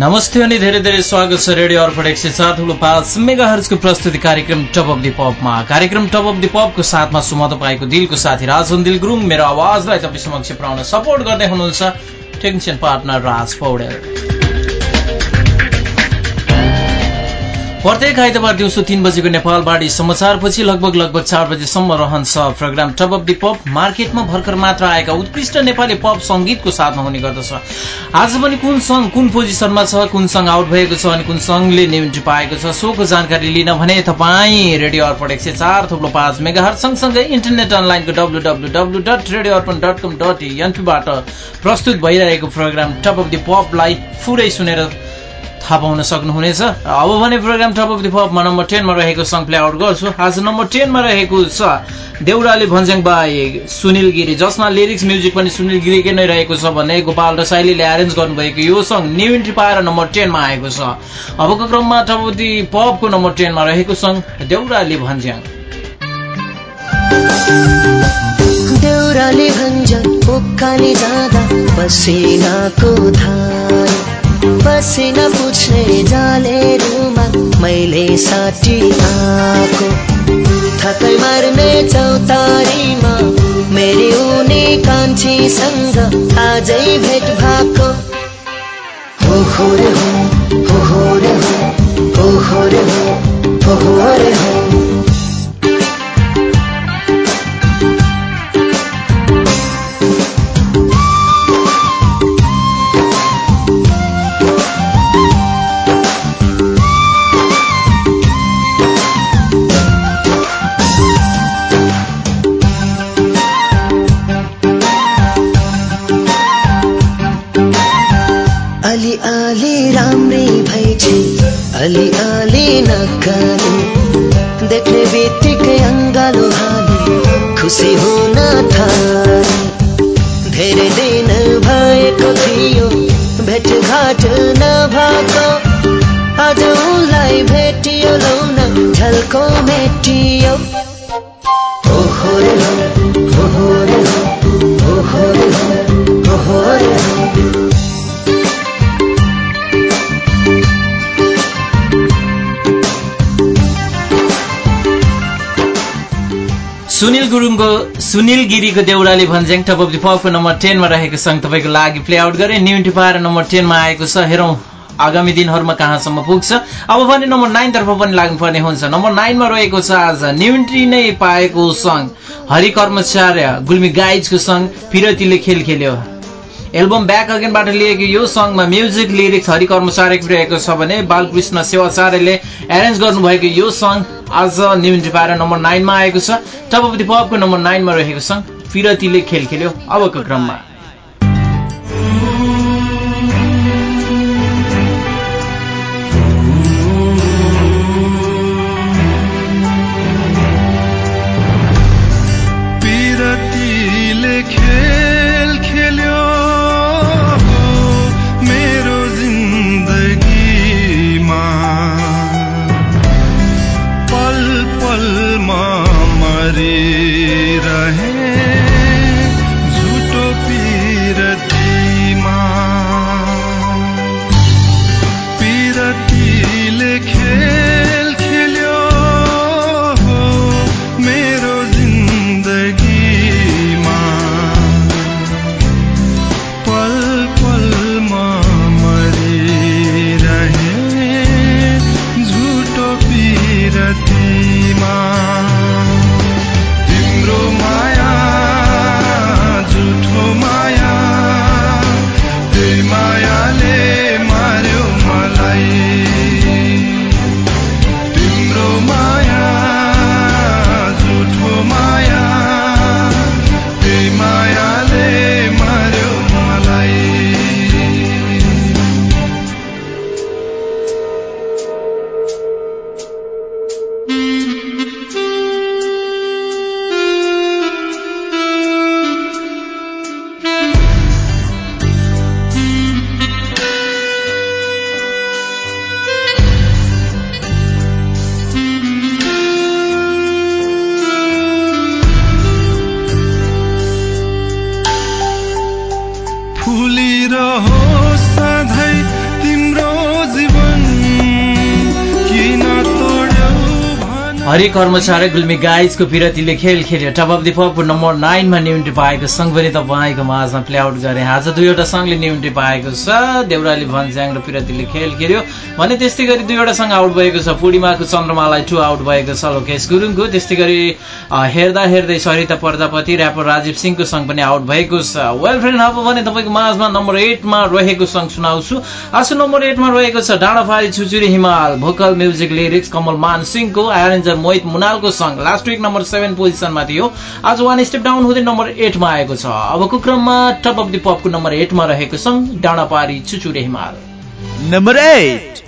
नमस्ते अनि धेरै धेरै स्वागत छ रेडियो अर्पण एक सय सात ठुलो पाँच मेगा हर्चको प्रस्तुति कार्यक्रम टप अफ दि पपमा कार्यक्रम टप अफ दि पपको साथमा सुम तपाईँको दिलको साथी राजन दिल गुरुङ मेरो आवाजलाई तपाईँ समक्ष पुऱ्याउन सपोर्ट गर्दै हुनुहुन्छ टेक्निसियन पार्टनर राज पौडेल। प्रत्येक आइतबार दिउँसो तीन बजेको नेपालबाडी समाचारपछि लगभग लगभग चार बजेसम्म रहन्छ program. Top of the pop मार्केटमा भर्खर मात्र आएका उत्कृष्ट नेपाली पप सङ्गीतको साथमा हुने गर्दछ। आज पनि कुन सङ्घ कुन पोजिसनमा छ कुन सङ्घ आउट भएको छ अनि कुन सङ्घले निम्ति पाएको छ सोको जानकारी लिन भने तपाईँ रेडियो अर्पण एक सय चार थुप्रो पाँच मेगाहर सँगसँगै इन्टरनेट अनलाइनको W W W dot radio Arpan dot com dot एनपीबाट प्रस्तुत भइरहेको प्रोग्राम टप अफ दि पपलाई पुरै सुनेर थाहा पाउन सक्नुहुनेछ। अब भने प्रोग्राम टप अफ द फपमा नम्बर टेनमा रहेको सङ्ग प्ले आउट गर्छु। आज नम्बर टेनमा रहेको छ देउराली भन्ज्याङ बाई सुनिल गिरी। जसमा लिरिक्स म्युजिक पनि सुनिल गिरीकै नै रहेको छ भने गोपाल र शैलीले एरेन्ज गर्नुभएको यो सङ्ग न्यु इन्ट्री पाएर नम्बर टेनमा आएको छ। अबको क्रममा टप अफ दि पपको नम्बर टेनमा रहेको सङ्ग देउराली भन्ज्याङ देउराली भन्ज्याङ जाँदा पसिना पुछ्ने जालेरुमा मैले साटी आएको। थकै मार्ने चौतारीमा मेरी उनी कान्छीसँग आजै भेट भएको। हो हो रे हो हो रे हो हो। रे हो हो रे हो खुसी हुन थाले धेरै दिन भएको थियो भेटघाट नभएको आज उनलाई भेटियो लौ न झल्को मेटियो। ओहो सुनिल गुरुङको सुनिल गिरीको Deurali Bhanjyang top of the पपको number टेनमा रहेको सङ्ग तपाईँको लागि प्ले आउट गरेँ। न्युटी पाएर नम्बर टेनमा आएको छ। हेरौँ आगामी दिनहरूमा कहाँसम्म पुग्छ? अब भने नम्बर नाइनतर्फ पनि लाग्नुपर्ने हुन्छ। नम्बर नाइनमा रहेको छ आज न्युट्री नै पाएको सङ्ग हरि कर्मचार्य गुल्मी गाइजको सङ्ग फिरतीले खेल खेल्यो। एल्बम ब्याक अगेनबाट लिएको यो सङ्गमा म्युजिक लिरिक्स हरि कर्मचार्यको रहेको छ भने बालकृष्ण सेवाचार्यले एरेन्ज गर्नुभएको यो सङ्ग आज न्युज पाएर नम्बर नाइनमा आएको छ। टप अफ द पपको नम्बर नाइनमा रहेको सङ्ग फिरतीले खेल खेल्यो अबको क्रममा। a hole. हरि कर्मचारी गुल्मी गाइजको पिरतीले खेल खेल्यो टप अफ दि पपको नम्बर नाइनमा न्युनिटी पाएको सङ्घ पनि तपाईँको माझमा प्ले आउट गरे। आज दुईवटा सङ्घले न्युनिटी पाएको छ। देउराली भन्ज्याङ र पिरतीले खेल खेल्यो। भने त्यस्तै गरी दुईवटा सङ्घ आउट भएको छ। पूर्णिमाको चन्द्रमालाई टु आउट भएको छ लोकेश गुरुङको। त्यस्तै गरी हेर्दा हेर्दै सरिता प्रजापति ऱ्यापर राजीव सिंहको सङ्घ पनि आउट भएको छ। वेल फ्रेन्ड अब भने तपाईँको माझमा नम्बर एटमा रहेको सङ्घ सुनाउँछु। आज नम्बर एटमा रहेको छ डाँडाफारी छुचुरी हिमाल। Vocal music lyrics Kamal Man सिंहको। Arranger Mohit मुनालको song last week number seven पोजिसनमा थियो। आज वान स्टेप डाउन हुँदै नम्बर एटमा आएको छ। अबको क्रममा टप अफ दि पपको नम्बर एटमा रहेको सङ्ग डाँडापारी चुचुरे हिमाल। Number at